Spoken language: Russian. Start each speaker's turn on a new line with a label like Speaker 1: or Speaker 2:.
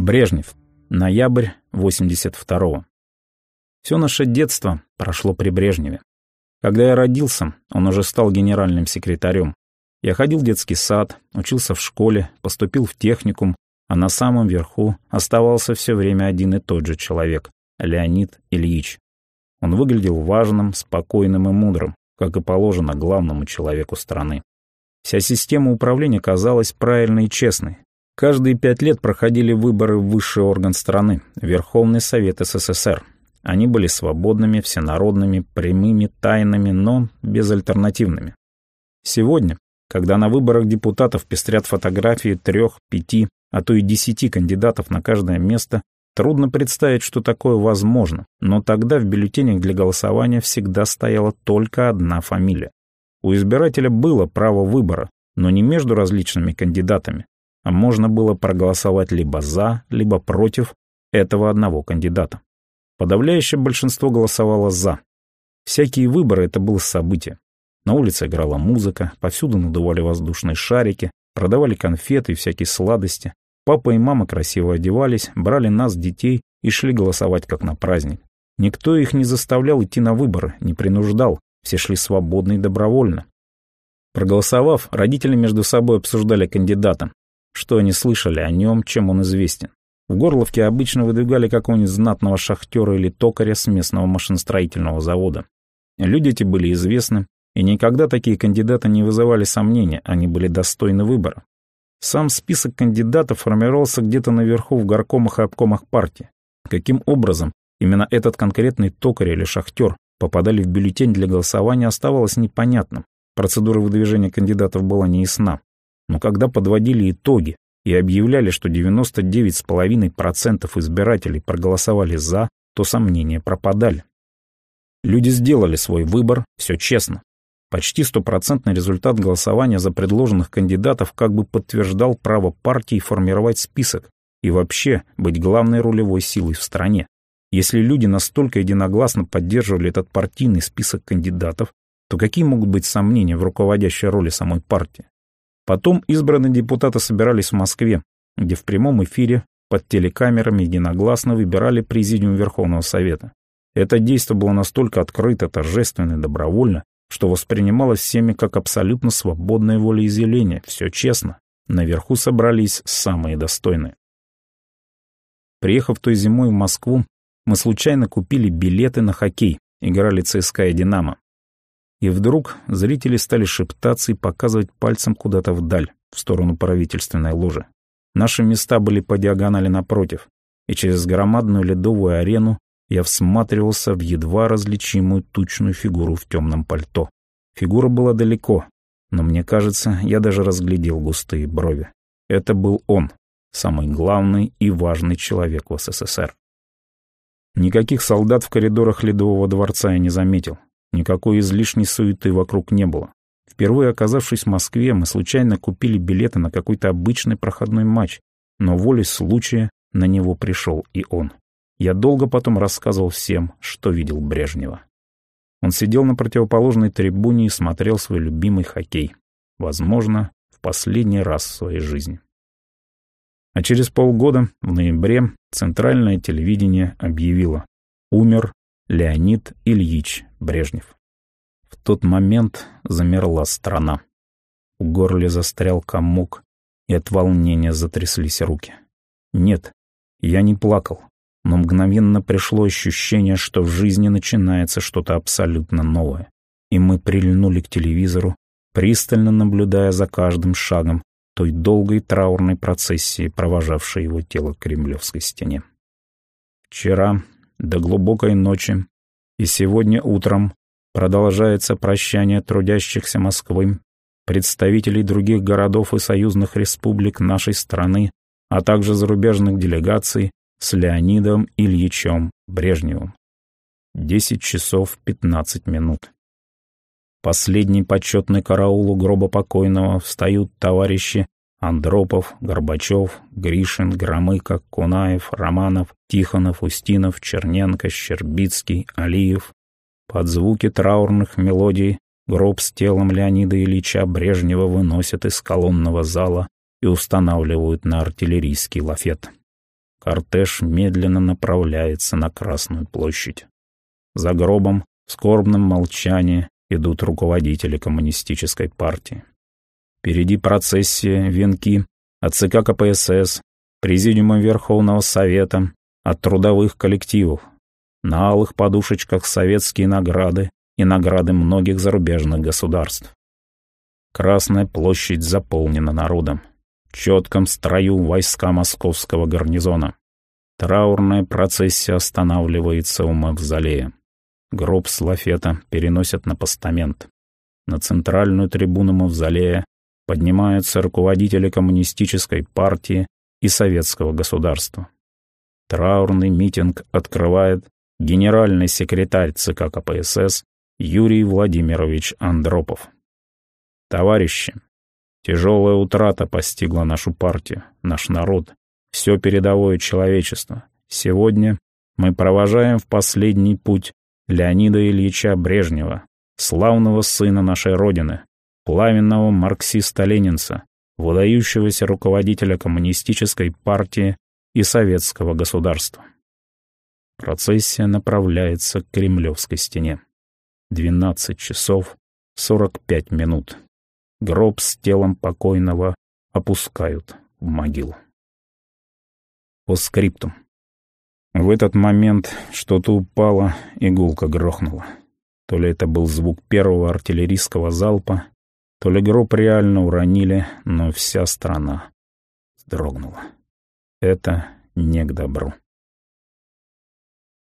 Speaker 1: Брежнев. Ноябрь 82-го. Все наше детство прошло при Брежневе. Когда я родился, он уже стал генеральным секретарем. Я ходил в детский сад, учился в школе, поступил в техникум, а на самом верху оставался все время один и тот же человек — Леонид Ильич. Он выглядел важным, спокойным и мудрым, как и положено главному человеку страны. Вся система управления казалась правильной и честной. Каждые пять лет проходили выборы в высший орган страны — Верховный Совет СССР. Они были свободными, всенародными, прямыми, тайными, но безальтернативными. Сегодня, когда на выборах депутатов пестрят фотографии трех, пяти, а то и десяти кандидатов на каждое место, трудно представить, что такое возможно, но тогда в бюллетенях для голосования всегда стояла только одна фамилия. У избирателя было право выбора, но не между различными кандидатами, можно было проголосовать либо за, либо против этого одного кандидата. Подавляющее большинство голосовало «за». Всякие выборы — это было событие. На улице играла музыка, повсюду надували воздушные шарики, продавали конфеты и всякие сладости. Папа и мама красиво одевались, брали нас, детей, и шли голосовать как на праздник. Никто их не заставлял идти на выборы, не принуждал, все шли свободно и добровольно. Проголосовав, родители между собой обсуждали кандидата, что они слышали о нем, чем он известен. В Горловке обычно выдвигали какого-нибудь знатного шахтера или токаря с местного машиностроительного завода. Люди эти были известны, и никогда такие кандидаты не вызывали сомнения, они были достойны выбора. Сам список кандидатов формировался где-то наверху в горкомах и обкомах партии. Каким образом именно этот конкретный токарь или шахтер попадали в бюллетень для голосования, оставалось непонятным. Процедура выдвижения кандидатов была неясна. Но когда подводили итоги и объявляли, что 99,5% избирателей проголосовали «за», то сомнения пропадали. Люди сделали свой выбор, все честно. Почти стопроцентный результат голосования за предложенных кандидатов как бы подтверждал право партии формировать список и вообще быть главной рулевой силой в стране. Если люди настолько единогласно поддерживали этот партийный список кандидатов, то какие могут быть сомнения в руководящей роли самой партии? Потом избранные депутаты собирались в Москве, где в прямом эфире под телекамерами единогласно выбирали президиум Верховного Совета. Это действие было настолько открыто, торжественно и добровольно, что воспринималось всеми как абсолютно свободное волеизъявление, все честно. Наверху собрались самые достойные. Приехав той зимой в Москву, мы случайно купили билеты на хоккей, играли ЦСКА и «Динамо». И вдруг зрители стали шептаться и показывать пальцем куда-то вдаль, в сторону правительственной ложи. Наши места были по диагонали напротив, и через громадную ледовую арену я всматривался в едва различимую тучную фигуру в темном пальто. Фигура была далеко, но мне кажется, я даже разглядел густые брови. Это был он, самый главный и важный человек в СССР. Никаких солдат в коридорах Ледового дворца я не заметил. Никакой излишней суеты вокруг не было. Впервые оказавшись в Москве, мы случайно купили билеты на какой-то обычный проходной матч, но волей случая на него пришел и он. Я долго потом рассказывал всем, что видел Брежнева. Он сидел на противоположной трибуне и смотрел свой любимый хоккей. Возможно, в последний раз в своей жизни. А через полгода, в ноябре, центральное телевидение объявило «Умер Леонид Ильич Брежнев». В тот момент замерла страна. В горле застрял комок, и от волнения затряслись руки. Нет, я не плакал, но мгновенно пришло ощущение, что в жизни начинается что-то абсолютно новое. И мы прильнули к телевизору, пристально наблюдая за каждым шагом, той долгой траурной процессии, провожавшей его тело к Кремлевской стене. Вчера до глубокой ночи и сегодня утром продолжается прощание трудящихся Москвы, представителей других городов и союзных республик нашей страны, а также зарубежных делегаций с Леонидом Ильичем Брежневым. 10 часов 15 минут. Последний почетный караул у гроба покойного встают товарищи Андропов, Горбачев, Гришин, Громыко, Кунаев, Романов, Тихонов, Устинов, Черненко, Щербицкий, Алиев. Под звуки траурных мелодий гроб с телом Леонида Ильича Брежнева выносят из колонного зала и устанавливают на артиллерийский лафет. Кортеж медленно направляется на Красную площадь. За гробом в скорбном молчании идут руководители коммунистической партии. Впереди процессия, венки от ЦК КПСС, Президиума Верховного Совета, от трудовых коллективов. На алых подушечках советские награды и награды многих зарубежных государств. Красная площадь заполнена народом. В четком строю войска московского гарнизона. Траурная процессия останавливается у мавзолея. Гроб с лафета переносят на постамент. На центральную трибуну мавзолея поднимаются руководители коммунистической партии и советского государства. Траурный митинг открывает генеральный секретарь ЦК КПСС Юрий Владимирович Андропов. Товарищи, тяжелая утрата постигла нашу партию, наш народ, все передовое человечество. Сегодня мы провожаем в последний путь Леонида Ильича Брежнева, славного сына нашей Родины, пламенного марксиста-ленинца, выдающегося руководителя коммунистической партии и советского государства. Процессия направляется к Кремлевской стене. 12 часов 45 минут. Гроб с телом покойного опускают в могилу. По скрипту. В этот момент что-то упало, игулка грохнула. То ли это был звук первого артиллерийского залпа, то ли гроб реально уронили, но вся страна вздрогнула. Это не к добру.